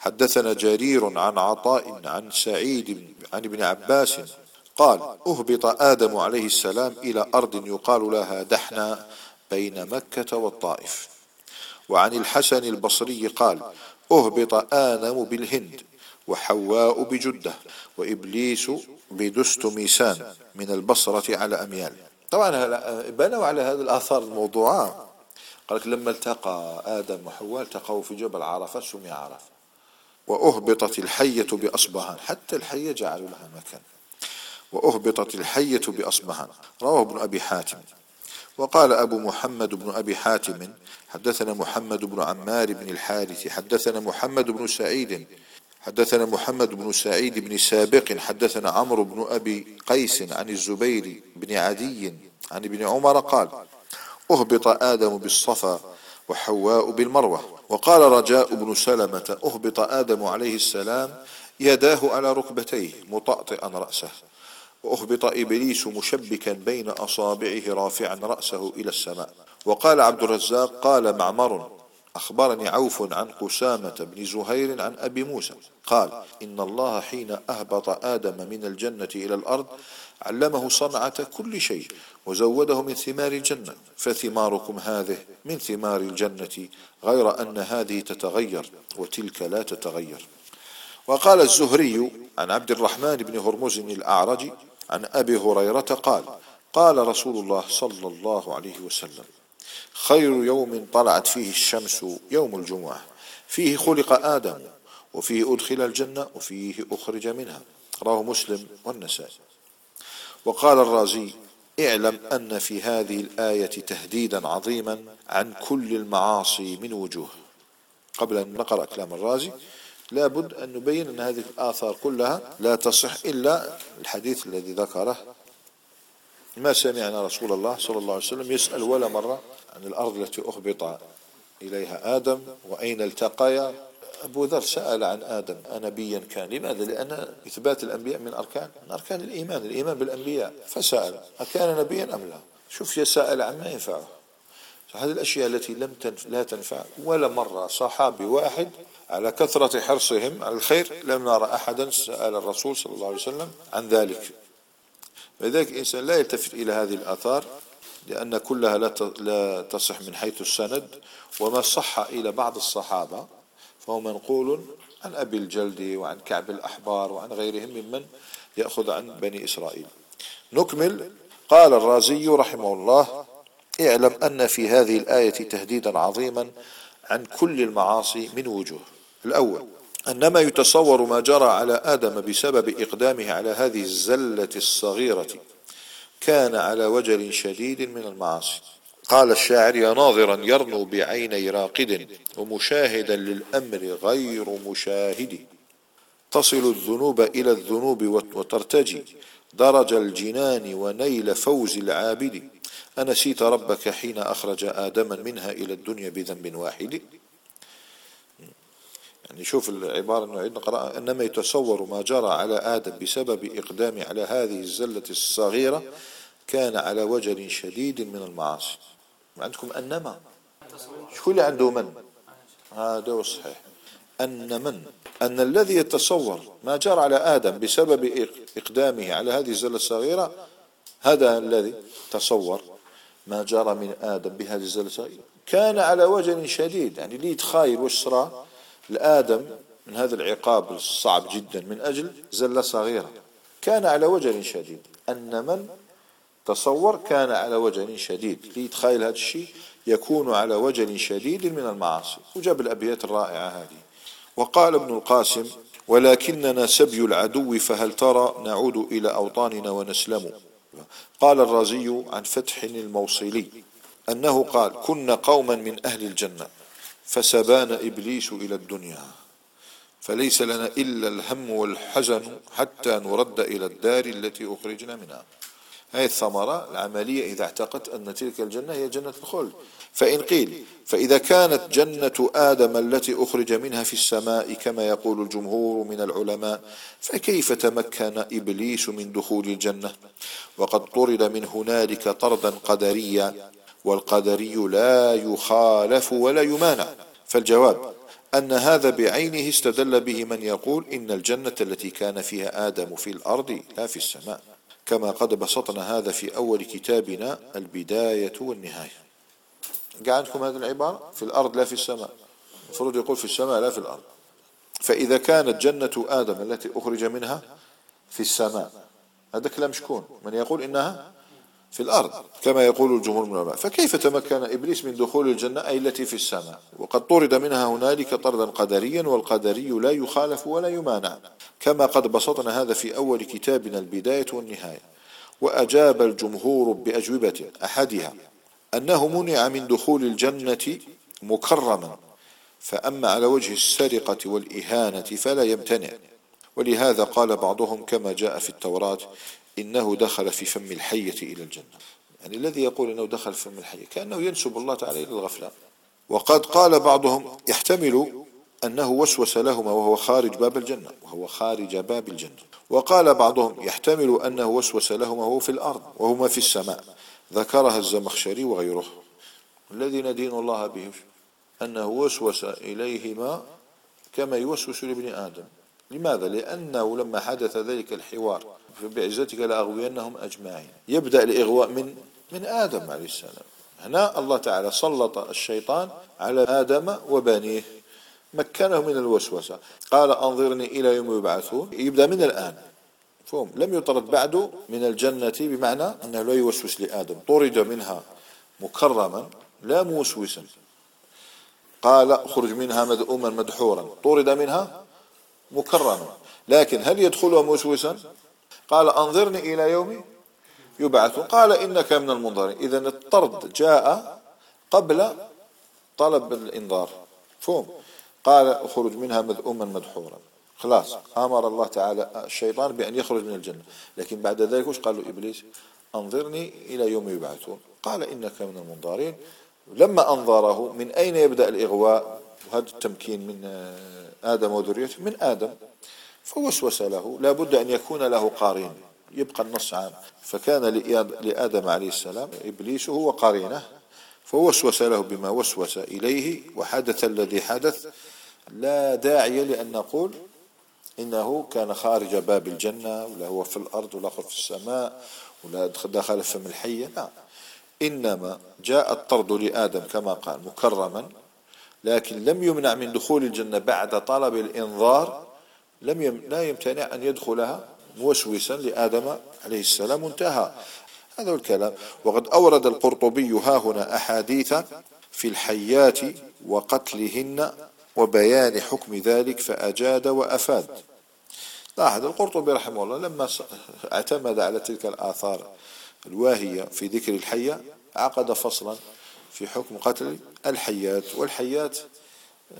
حدثنا جرير عن عطاء عن سعيد عن ابن عباس قال أهبط آدم عليه السلام إلى أرض يقال لها دحنا بين مكة والطائف. وعن الحسن البصري قال أهبط آدم بالهند. وحواء بجدة وإبليس بدست ميسان من البصرة على أميال. طبعا بنوا على هذه الآثار الموضوعة قال لك لما التقى آدم وحواء التقوا في جبل عرفة سمي عرفة وأهبطت الحية بأصبهان. حتى الحية جعلوا لها مكان. وأهبطت الحية بأصبهان. رواه ابن أبي حاتم. وقال أبو محمد بن أبي حاتم حدثنا محمد بن عمار بن الحارث حدثنا محمد بن سعيد حدثنا محمد بن سعيد بن سابق حدثنا عمرو بن أبي قيس عن الزبير بن عدي عن ابن عمر قال أهبط آدم بالصفا وحواء بالمروة. وقال رجاء بن سلمة أهبط آدم عليه السلام يداه على ركبتيه مطأطئا رأسه. وأهبط إبليس مشبكا بين أصابعه رافعا رأسه إلى السماء. وقال عبد الرزاق قال معمر أخبرني عوف عن قسامة بن زهير عن أبي موسى. قال إن الله حين أهبط آدم من الجنة إلى الأرض علمه صنعة كل شيء وزوده من ثمار الجنة. فثماركم هذه من ثمار الجنة غير أن هذه تتغير وتلك لا تتغير. وقال الزهري عن عبد الرحمن بن هرمز الأعرج عن أبي هريرة قال قال رسول الله صلى الله عليه وسلم خير يوم طلعت فيه الشمس يوم الجمعة. فيه خلق آدم وفيه أدخل الجنة وفيه أخرج منها. رواه مسلم والنسائي. وقال الرازي اعلم أن في هذه الآية تهديدا عظيما عن كل المعاصي من وجوه. قبل أن نقرأ كلام الرازي لابد أن نبين أن هذه الآثار كلها لا تصح إلا الحديث الذي ذكره. ما سمعنا رسول الله صلى الله عليه وسلم يسأل ولا مرة عن الأرض التي أهبط إليها آدم وأين التقيا أبو ذر سأل عن آدم أنبيا كان. لماذا؟ لأن إثبات الأنبياء من أركان من أركان الإيمان. الإيمان بالأنبياء. فسأل أكان نبيا أم لا؟ شوف يسأل عن ما ينفعه. هذه الأشياء التي لم تنف... لا تنفع ولا مرة. صحابي واحد على كثرة حرصهم على الخير لم نرى أحدا. سأل الرسول صلى الله عليه وسلم عن ذلك. لذلك الإنسان لا يلتفت إلى هذه الآثار. لأن كلها لا تصح من حيث السند وما صح إلى بعض الصحابة فهو منقول عن أبي الجلد وعن كعب الأحبار وعن غيرهم ممن يأخذ عن بني إسرائيل. نكمل. قال الرازي رحمه الله اعلم أن في هذه الآية تهديدا عظيما عن كل المعاصي من وجوه. الأول أنما يتصور ما جرى على آدم بسبب إقدامه على هذه الزلة الصغيرة. كان على وجل شديد من المعاصي. قال الشاعر يا ناظرا يرنو بعيني راقد ومشاهدا للأمر غير مشاهد. تصل الذنوب إلى الذنوب وترتجي. درج الجنان ونيل فوز العابد. أنسيت ربك حين أخرج آدما منها إلى الدنيا بذنب واحد. يعني شوف العبارة عندنا قراءة إنما يتصور ما جرى على آدم بسبب إقدامه على هذه الزلة الصغيرة كان على وجل شديد من المعاصي. عندكم أنما؟ شو اللي عنده من؟ هذا هو الصحيح أن من؟ أن الذي يتصور ما جرى على آدم بسبب إقدامه على هذه الزلة الصغيرة هذا الذي تصور ما جرى من آدم بهذه الزلة الصغيرة. كان على وجل شديد يعني لي تخايل وش صار لآدم من هذا العقاب الصعب جدا من أجل زلة صغيرة كان على وجل شديد. أن من تصور كان على وجل شديد. ليتخيل هذا الشيء؟ يكون على وجل شديد من المعاصي. وجاب الأبيات الرائعة هذه. وقال ابن القاسم ولكننا سبي العدو فهل ترى نعود إلى أوطاننا ونسلم؟ قال الرازي عن فتح الموصلي أنه قال كنا قوما من أهل الجنة. فسبان إبليس إلى الدنيا. فليس لنا إلا الهم والحزن حتى نرد إلى الدار التي أخرجنا منها. هذه الثمرة العملية إذا اعتقدت أن تلك الجنة هي جنة الخلد. فإن قيل فإذا كانت جنة آدم التي أخرج منها في السماء كما يقول الجمهور من العلماء فكيف تمكن إبليس من دخول الجنة؟ وقد طرد من هنالك طردا قدريا والقدري لا يخالف ولا يمانع. فالجواب أن هذا بعينه استدل به من يقول إن الجنة التي كان فيها آدم في الأرض لا في السماء. كما قد بسطنا هذا في أول كتابنا البداية والنهاية. عندكم هذه العبارة؟ في الأرض لا في السماء. المفروض يقول في السماء لا في الأرض. فإذا كانت جنة آدم التي أخرج منها في السماء هذا كلام شكون؟ من يقول إنها في الأرض كما يقول الجمهور من العلماء. فكيف تمكن إبليس من دخول الجنة أي التي في السماء؟ وقد طرد منها هنالك طردا قدريا والقدري لا يخالف ولا يمانع. كما قد بسطنا هذا في أول كتابنا البداية والنهاية. وأجاب الجمهور بأجوبة أحدها أنه منع من دخول الجنة مكرما. فأما على وجه السرقة والإهانة فلا يمتنع. ولهذا قال بعضهم كما جاء في التوراة إنه دخل في فم الحية إلى الجنة. يعني الذي يقول أنه دخل في فم الحية كأنه ينسب الله تعالى إلى الغفلة. وقد قال بعضهم يحتمل أنه وسوس لهما وهو خارج باب الجنة وهو خارج باب الجنة. وقال بعضهم يحتمل أنه وسوس لهما وهو في الأرض وهما في السماء. ذكرها الزمخشري وغيره. الذي ندين الله به أنه وسوس إليهما كما يوسوس لابن آدم. لماذا؟ لأنه لما حدث ذلك الحوار بعزتك لأغوينهم أجمعين. يبدأ الإغواء من من آدم عليه السلام. هنا الله تعالى سلط الشيطان على آدم وبنيه. مكنه من الوسوسة. قال أنظرني إلى يوم يبعثون. يبدأ من الآن. فهم. لم يطرد بعد من الجنة بمعنى أنه لا يوسوس لآدم. طرد منها مكرما لا موسوسا. قال اخرج منها مدؤوما مدحورا. طرد منها مكرما لكن هل يدخلها موسوسا قال أنظرني إلى يوم يبعث قال إنك من المنظرين. إذا الطرد جاء قبل طلب الإنذار. فهم. قال اخرج منها مذءوما مدحورا. خلاص. أمر الله تعالى الشيطان بأن يخرج من الجنة. لكن بعد ذلك وش قال له إبليس؟ أنظرني إلى يوم يبعثون. قال إنك من المنظرين. لما أنظره من أين يبدأ الإغواء؟ وهذا التمكين من آدم وذريته من آدم فوسوس له لا بد أن يكون له قارين يبقى النص عام. فكان لآدم عليه السلام إبليس هو قرينه فوسوس له بما وسوس إليه وحدث الذي حدث. لا داعي لأن نقول إنه كان خارج باب الجنة ولا هو في الأرض ولا في السماء ولا دخل فم الحية لا إنما جاء الطرد لآدم كما قال مكرما. لكن لم يمنع من دخول الجنة بعد طلب الإنذار لم يم لا يمتنع أن يدخلها موسوسا لآدم عليه السلام انتهى هذا الكلام. وقد أورد القرطبي ها هنا أحاديث في الحيات وقتلهن وبيان حكم ذلك فأجاد وأفاد. لاحظ القرطبي رحمه الله لما اعتمد على تلك الآثار الواهية في ذكر الحية عقد فصلا في حكم قتل الحيات والحيات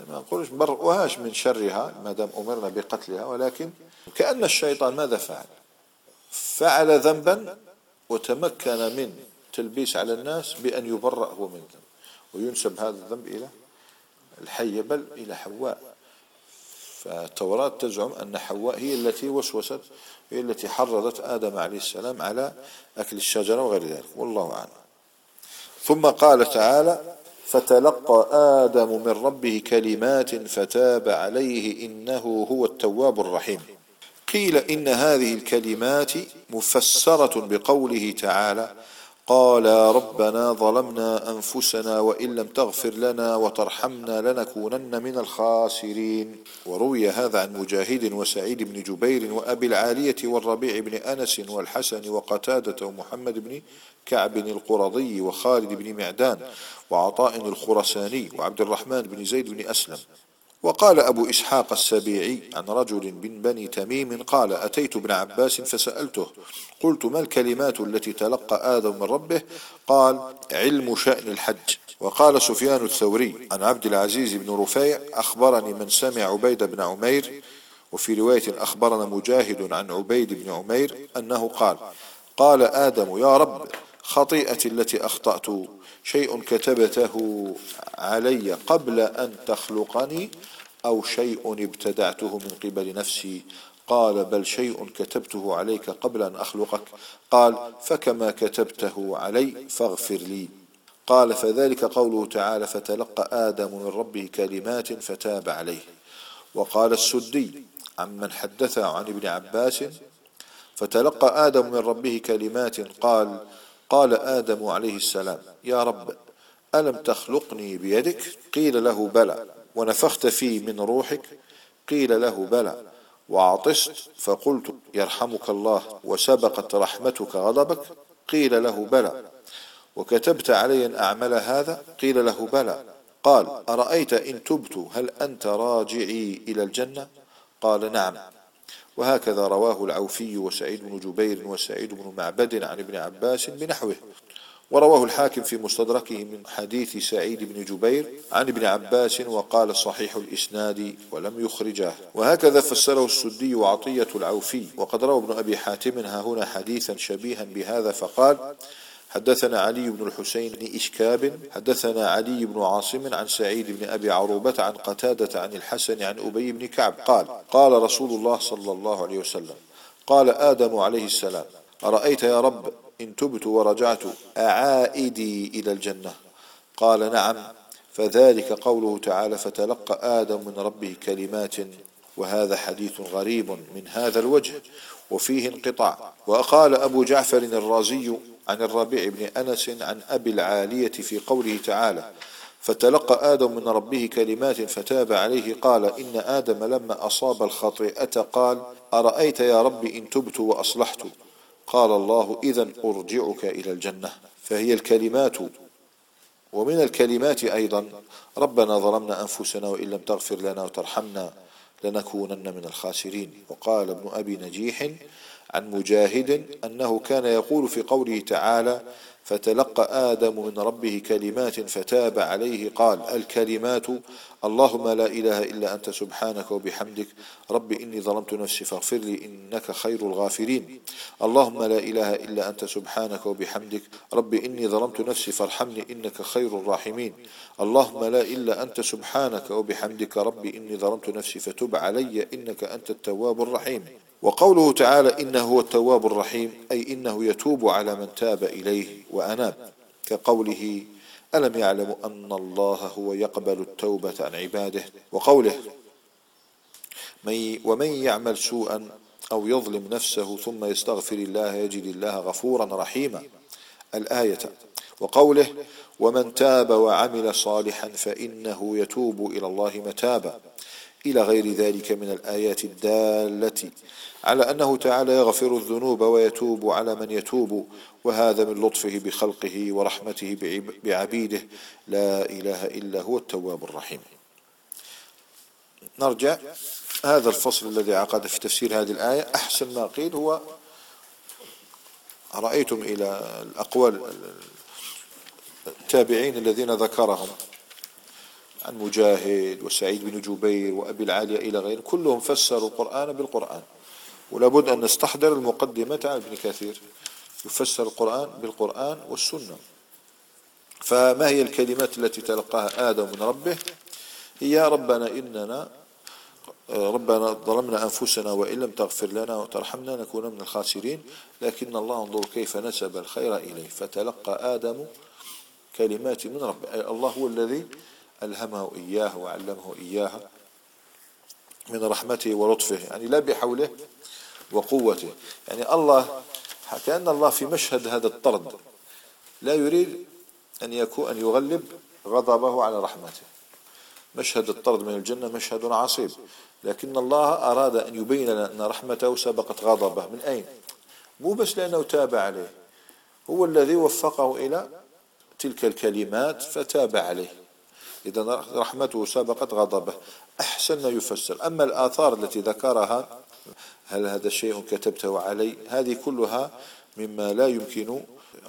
ما نقولش وهاش من شرها ما دام أمرنا بقتلها ولكن كأن الشيطان ماذا فعل؟ فعل ذنبا وتمكن من تلبيس على الناس بأن يبرأ هو من ذنب وينسب هذا الذنب إلى الحية بل إلى حواء. فالتوراة تزعم أن حواء هي التي وسوست هي التي حرضت آدم عليه السلام على أكل الشجرة وغير ذلك. والله أعلم. ثم قال تعالى فتلقى آدم من ربه كلمات فتاب عليه إنه هو التواب الرحيم قيل إن هذه الكلمات مفسرة بقوله تعالى قال ربنا ظلمنا أنفسنا وإن لم تغفر لنا وترحمنا لنكونن من الخاسرين. وروي هذا عن مجاهد وسعيد بن جبير وأبي العالية والربيع بن أنس والحسن وقتادة ومحمد بن كعب القرضي وخالد بن معدان وعطاء الخرساني وعبد الرحمن بن زيد بن أسلم. وقال أبو إسحاق السبيعي عن رجل من بني تميم قال أتيت ابن عباس فسألته قلت ما الكلمات التي تلقى آدم من ربه؟ قال علم شأن الحج. وقال سفيان الثوري عن عبد العزيز بن رفيع أخبرني من سمع عبيد بن عمير وفي رواية أخبرنا مجاهد عن عبيد بن عمير أنه قال قال آدم يا رب خطيئتي التي أخطأت. شيء كتبته علي قبل أن تخلقني أو شيء ابتدعته من قبل نفسي. قال بل شيء كتبته عليك قبل أن أخلقك. قال فكما كتبته علي فاغفر لي. قال فذلك قوله تعالى فتلقى آدم من ربه كلمات فتاب عليه. وقال السدي عمن حدث عن ابن عباس فتلقى آدم من ربه كلمات قال قال آدم عليه السلام يا رب ألم تخلقني بيدك؟ قيل له بلى. ونفخت في من روحك؟ قيل له بلى. وعطست؟ فقلت يرحمك الله. وسبقت رحمتك غضبك؟ قيل له بلى. وكتبت علي أن أعمل هذا؟ قيل له بلى. قال أرأيت إن تبت؟ هل أنت راجعي إلى الجنة؟ قال نعم. وهكذا رواه العوفي وسعيد بن جبير وسعيد بن معبد عن ابن عباس بنحوه. ورواه الحاكم في مستدركه من حديث سعيد بن جبير عن ابن عباس وقال صحيح الإسناد ولم يخرجاه وهكذا فسره السدي وعطية العوفي. وقد روى ابن أبي حاتم ها هنا حديثا شبيها بهذا فقال حدثنا علي بن الحسين بن إشكاب حدثنا علي بن عاصم عن سعيد بن أبي عروبة عن قتادة عن الحسن عن أبي بن كعب قال قال رسول الله صلى الله عليه وسلم قال آدم عليه السلام أرأيت يا رب إن تبت ورجعت أعائدي إلى الجنة؟ قال نعم. فذلك قوله تعالى فتلقى آدم من ربه كلمات وهذا حديث غريب من هذا الوجه وفيه انقطاع. وقال أبو جعفر الرازي عن الربيع بن أنس عن أبي العالية في قوله تعالى فتلقى آدم من ربه كلمات فتاب عليه قال إن آدم لما أصاب الخطيئة قال أرأيت يا رب إن تبت وأصلحت؟ قال الله إذا أرجعك إلى الجنة. فهي الكلمات. ومن الكلمات أيضا ربنا ظلمنا أنفسنا وإن لم تغفر لنا وترحمنا لنكونن من الخاسرين. وقال ابن أبي نجيح عن مجاهد أنه كان يقول في قوله تعالى فتلقى آدم من ربه كلمات فتاب عليه قال الكلمات اللهم لا إله إلا أنت سبحانك وبحمدك رب إني ظلمت نفسي فاغفر لي إنك خير الغافرين. اللهم لا إله إلا أنت سبحانك وبحمدك رب إني ظلمت نفسي فارحمني إنك خير الراحمين. اللهم لا إلا أنت سبحانك وبحمدك رب إني ظلمت نفسي فتب علي إنك أنت التواب الرحيم. وقوله تعالى إنه هو التواب الرحيم أي إنه يتوب على من تاب إليه وأناب كقوله ألم يعلم أن الله هو يقبل التوبة عن عباده؟ وقوله ومن يعمل سوءا أو يظلم نفسه ثم يستغفر الله يجد الله غفورا رحيما. الآية. وقوله ومن تاب وعمل صالحا فإنه يتوب إلى الله متابا. إلى غير ذلك من الآيات الدالة على أنه تعالى يغفر الذنوب ويتوب على من يتوب وهذا من لطفه بخلقه ورحمته بعبيده. لا إله إلا هو التواب الرحيم. نرجع. هذا الفصل الذي عقد في تفسير هذه الآية. أحسن ما قيل هو رأيتم إلى الأقوال التابعين الذين ذكرهم. عن مجاهد وسعيد بن جبير وأبي العالية إلى غيره كلهم فسروا القرآن بالقرآن. ولابد أن نستحضر المقدمة عن ابن كثير. يفسر القرآن بالقرآن والسنة. فما هي الكلمات التي تلقاها آدم من ربه؟ هي ربنا إننا ربنا ظلمنا أنفسنا وإن لم تغفر لنا وترحمنا نكون من الخاسرين لكن الله انظر كيف نسب الخير إليه. فتلقى آدم كلمات من ربه. الله هو الذي ألهمه إياه وعلمه إياها من رحمته ولطفه يعني لا بحوله وقوته. يعني الله كأن الله في مشهد هذا الطرد لا يريد أن يكون أن يغلب غضبه على رحمته. مشهد الطرد من الجنة مشهد عصيب. لكن الله أراد أن يبين لنا أن رحمته سبقت غضبه. من أين؟ مو بس لأنه تاب عليه. هو الذي وفقه إلى تلك الكلمات فتاب عليه. إذا رحمته سبقت غضبه. أحسن ما يفسر. أما الآثار التي ذكرها هل هذا شيء كتبته علي؟ هذه كلها مما لا يمكن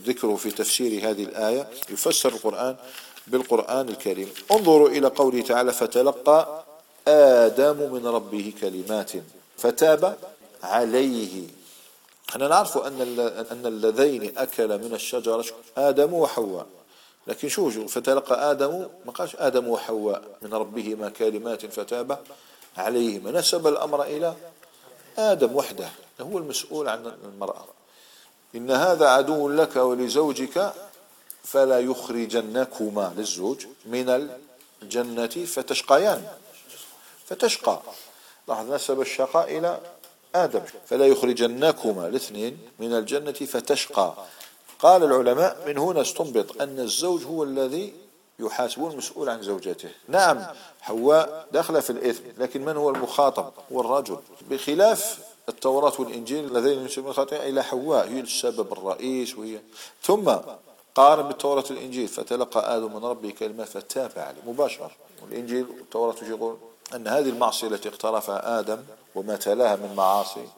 ذكره في تفسير هذه الآية. يفسر القرآن بالقرآن الكريم. انظروا إلى قوله تعالى فتلقى آدم من ربه كلمات فتاب عليه. إحنا نعرف أن أن اللذين أكل من الشجرة آدم وحواء. لكن شو شو فتلقى آدم ما قالش آدم وحواء من ربهما كلمات فتاب عليهما. نسب الأمر إلى آدم وحده هو المسؤول عن المرأة. إن هذا عدو لك ولزوجك فلا يخرجنكما للزوج من الجنة فتشقيان فتشقى. لاحظ نسب الشقاء إلى آدم فلا يخرجنكما الاثنين من الجنة فتشقى. قال العلماء من هنا استنبط أن الزوج هو الذي يحاسبون المسؤول عن زوجته. نعم حواء داخلة في الإثم لكن من هو المخاطب؟ هو الرجل. بخلاف التوراة والإنجيل اللذين ينسبون الخطيئة إلى حواء هي السبب الرئيس وهي. ثم قارن بالتوراة والإنجيل فتلقى آدم من ربه كلمة فتاب عليه مباشرة. والإنجيل والتوراة يقول أن هذه المعصية التي اقترفها آدم وما تلاها من معاصي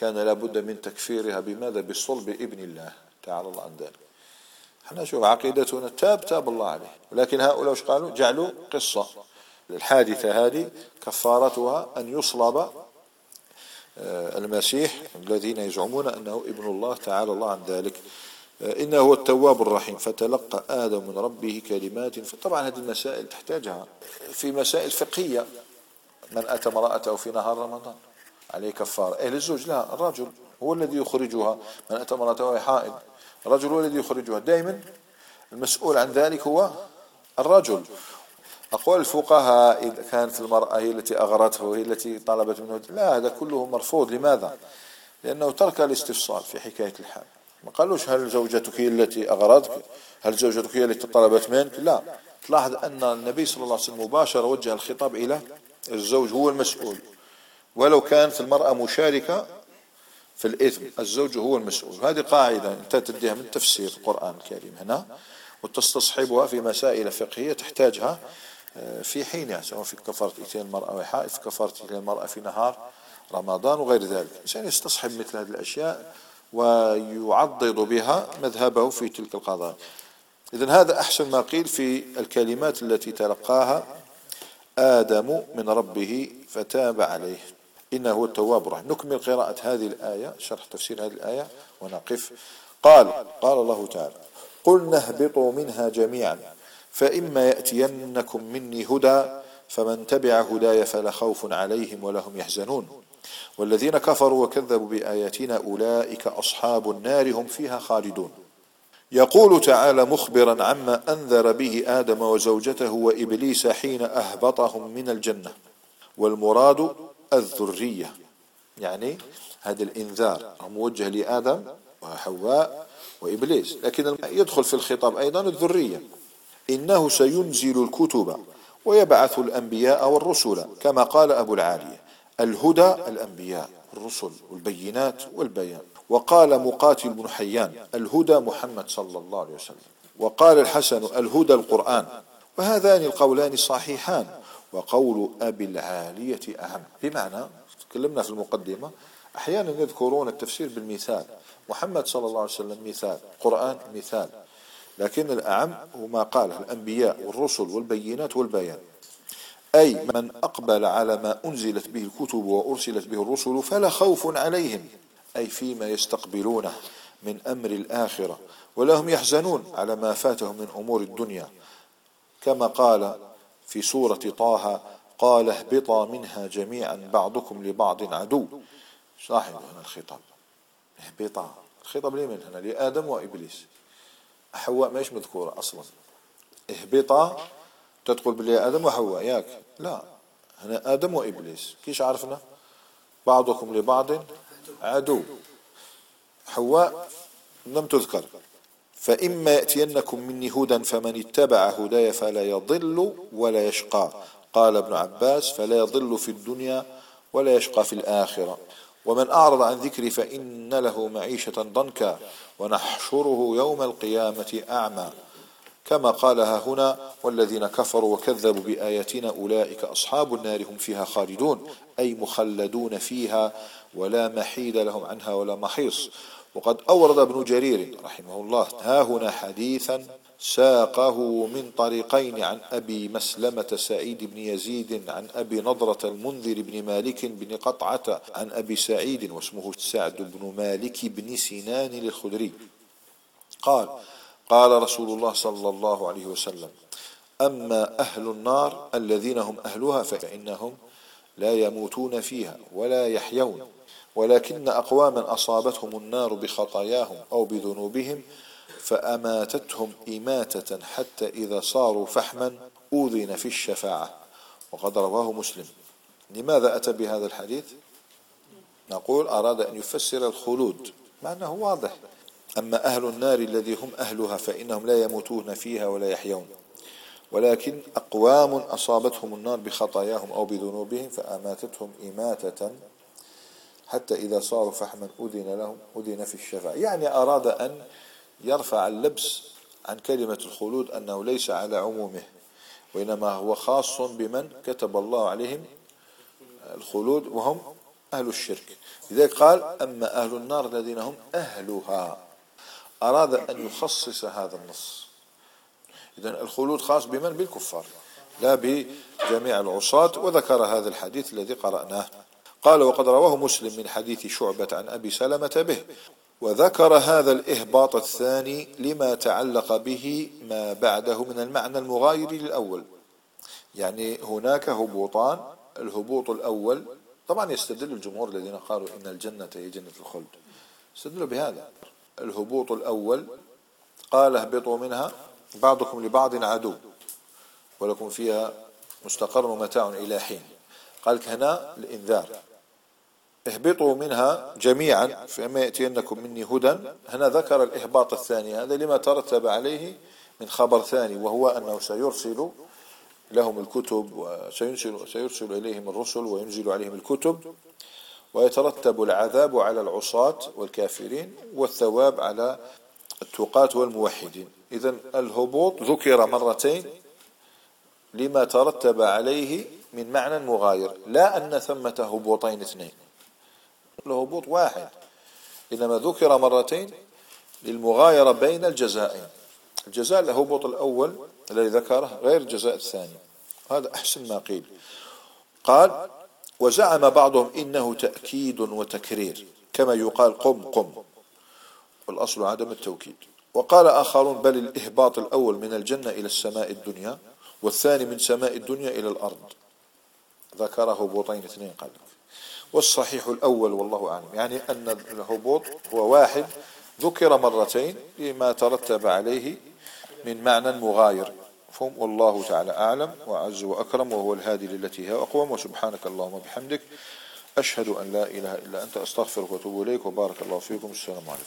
كان لابد من تكفيرها. بماذا؟ بصلب ابن الله. تعالى الله عن ذلك. إحنا شوف عقيدتنا تاب تاب الله عليه. ولكن هؤلاء وش قالوا؟ جعلوا قصة الحادثة هذه كفارتها أن يصلب آه، المسيح الذين يزعمون أنه ابن الله تعالى الله عن ذلك. آه، إنه هو التواب الرحيم. فتلقى آدم من ربه كلمات. فطبعا هذه المسائل تحتاجها. في مسائل فقهية. من أتى امرأته في نهار رمضان. عليه كفارة. أهل الزوج لا الرجل. هو الذي يخرجها. من أتى امرأته وهي حائض. الرجل هو الذي يخرجها. دائما المسؤول عن ذلك هو الرجل. أقوال الفقهاء إذا كانت المرأة هي التي أغرته وهي التي طلبت منه لا هذا كله مرفوض. لماذا؟ لأنه ترك الاستفصال في حكاية الحال ما قالوش هل زوجتك هي التي أغرتك؟ هل زوجتك هي التي طلبت منك؟ لا. تلاحظ أن النبي صلى الله عليه وسلم مباشرة وجه الخطاب إلى الزوج هو المسؤول. ولو كانت المرأة مشاركة في الإثم. الزوج هو المسؤول. هذه قاعدة أنت تديها من تفسير القرآن الكريم هنا وتستصحبها في مسائل فقهية تحتاجها آه، في حينها سواء في كفارة إتيان المرأة وحائف كفارة إتيان المرأة في نهار رمضان وغير ذلك. الإنسان يستصحب مثل هذه الأشياء ويعضد بها مذهبه في تلك القضايا. إذا هذا أحسن ما قيل في الكلمات التي تلقاها آدم من ربه فتاب عليه. إنه هو التواب الرحيم. نكمل قراءة هذه الآية شرح تفسير هذه الآية ونقف. قال قال الله تعالى قلنا اهبطوا منها جميعا فإما يأتينكم مني هدى فمن تبع هداي فلا خوف عليهم ولا هم يحزنون. والذين كفروا وكذبوا بآياتنا أولئك أصحاب النار هم فيها خالدون. يقول تعالى مخبرا عما أنذر به آدم وزوجته وإبليس حين أهبطهم من الجنة. والمراد الذرية. يعني هذا الإنذار. موجه لآدم وحواء وإبليس. لكن يدخل في الخطاب أيضا الذرية. إنه سينزل الكتب ويبعث الأنبياء والرسل كما قال أبو العالية. الهدى الأنبياء الرسل والبينات والبيان. وقال مقاتل بن حيان الهدى محمد صلى الله عليه وسلم. وقال الحسن الهدى القرآن. وهذان القولان صحيحان. وقول أبي العالية أهم. بمعنى تكلمنا في المقدمة أحيانا يذكرون التفسير بالمثال. محمد صلى الله عليه وسلم مثال قرآن مثال. لكن الأعم هو ما قاله الأنبياء والرسل والبينات والبيان. أي من أقبل على ما أنزلت به الكتب وأرسلت به الرسل فلا خوف عليهم. أي فيما يستقبلونه من أمر الآخرة. ولا هم يحزنون على ما فاتهم من أمور الدنيا. كما قال في سورة طه قال اهبطا منها جميعا بعضكم لبعض عدو. صاحب هنا الخطاب. اهبطا. الخطاب لمن هنا؟ لآدم وإبليس. حواء ماش مذكورة أصلا؟ اهبطا. تدخل بلي آدم وحواء. ياك. لا. هنا آدم وإبليس. كيش عرفنا؟ بعضكم لبعض عدو. حواء لم تذكر. فإما يأتينكم مني هدى فمن اتبع هداي فلا يضل ولا يشقى. قال ابن عباس فلا يضل في الدنيا ولا يشقى في الآخرة. ومن أعرض عن ذكري فإن له معيشة ضنكا ونحشره يوم القيامة أعمى. كما قالها هنا والذين كفروا وكذبوا بآياتنا أولئك أصحاب النار هم فيها خالدون أي مخلدون فيها. ولا محيد لهم عنها ولا محيص. وقد أورد ابن جرير رحمه الله ها هنا حديثا ساقه من طريقين عن أبي مسلمة سعيد بن يزيد عن أبي نضرة المنذر بن مالك بن قطعة عن أبي سعيد واسمه سعد بن مالك بن سنان الخدري. قال قال رسول الله صلى الله عليه وسلم أما أهل النار الذين هم أهلها فإنهم لا يموتون فيها ولا يحيون. ولكن أقواما أصابتهم النار بخطاياهم أو بذنوبهم فأماتتهم إماتة حتى إذا صاروا فحما أوذن في الشفاعة. وقد رواه مسلم. لماذا أتى بهذا الحديث؟ نقول أراد أن يفسر الخلود مع أنه واضح. أما أهل النار الذي هم أهلها فإنهم لا يموتون فيها ولا يحيون. ولكن أقوام أصابتهم النار بخطاياهم أو بذنوبهم فأماتتهم إماتة حتى إذا صاروا فحما أذن لهم أذن في الشفاعة يعني أراد أن يرفع اللبس عن كلمة الخلود أنه ليس على عمومه وإنما هو خاص بمن كتب الله عليهم الخلود وهم أهل الشرك. لذلك قال أما أهل النار الذين هم أهلها. أراد أن يخصص هذا النص. إذا الخلود خاص بمن؟ بالكفار. لا بجميع العصاة. وذكر هذا الحديث الذي قرأناه. قال وقد رواه مسلم من حديث شعبة عن أبي سلمة به وذكر هذا الإهباط الثاني لما تعلق به ما بعده من المعنى المغاير للأول. يعني هناك هبوطان الهبوط الأول طبعا يستدل الجمهور الذين قالوا إن الجنة هي جنة الخلد. استدلوا بهذا. الهبوط الأول قال اهبطوا منها بعضكم لبعض عدو ولكم فيها مستقر ومتاع إلى حين. قال هنا الإنذار. اهبطوا منها جميعا فما يأتينكم مني هدى. هنا ذكر الإهباط الثاني هذا لما ترتب عليه من خبر ثاني وهو أنه سيرسل لهم الكتب وسيرسل سيرسل إليهم الرسل وينزل عليهم الكتب ويترتب العذاب على العصاة والكافرين والثواب على التقاة والموحدين. إذا الهبوط ذكر مرتين لما ترتب عليه من معنى مغاير لا أن ثمة هبوطين اثنين. الهبوط واحد. إنما ذكر مرتين للمغايرة بين الجزائين. الجزاء الهبوط الأول الذي ذكره غير الجزاء الثاني. هذا أحسن ما قيل. قال وزعم بعضهم إنه تأكيد وتكرير كما يقال قم قم. والأصل عدم التوكيد. وقال آخرون بل الإهباط الأول من الجنة إلى السماء الدنيا والثاني من سماء الدنيا إلى الأرض. ذكره هبوطين اثنين قال والصحيح الأول والله أعلم. يعني أن الهبوط هو واحد. ذكر مرتين لما ترتب عليه من معنى مغاير. فهم والله تعالى أعلم. وأعز وأكرم. وهو الهادي للتي هي أقوم. وسبحانك اللهم وبحمدك. أشهد أن لا إله إلا أنت. أستغفرك وأتوب إليك. وبارك الله فيكم. السلام عليكم.